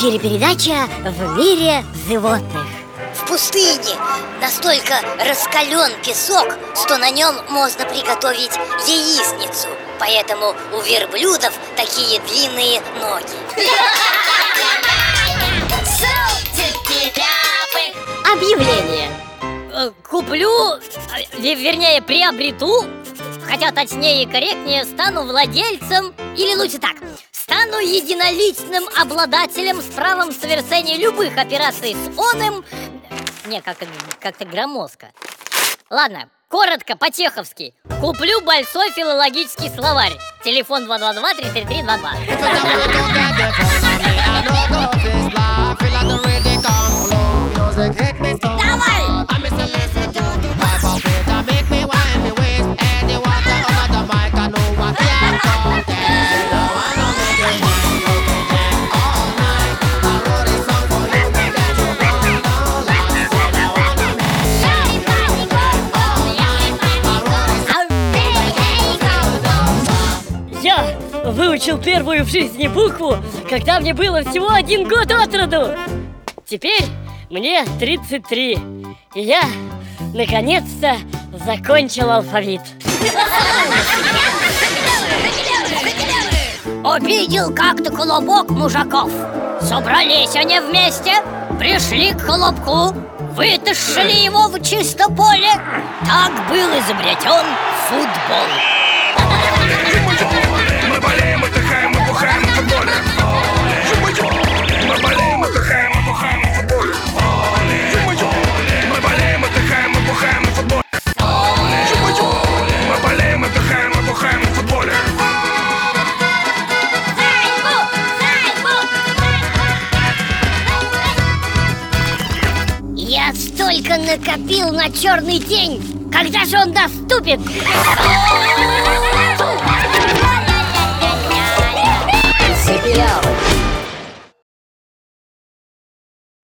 Телепередача «В мире животных» В пустыне настолько раскален песок, что на нем можно приготовить яичницу. Поэтому у верблюдов такие длинные ноги. Объявление. Э, Куплю, э, ве- вернее, приобрету Хотя точнее и корректнее стану владельцем. Или лучше так Стану единоличным обладателем с правом совершения любых операций с оным. Не, как-то как громоздко. Ладно, коротко, по-чеховски. Куплю большой филологический словарь. Телефон 222-333-22 выучил первую в жизни букву, когда мне было всего один год от роду. Теперь мне 33, и я наконец-то закончил алфавит. Увидел как-то колобок мужиков Собрались они вместе, пришли к колобку Вытащили его в чисто поле Так был изобретен футбол Столько накопил на черный день Когда же он наступит?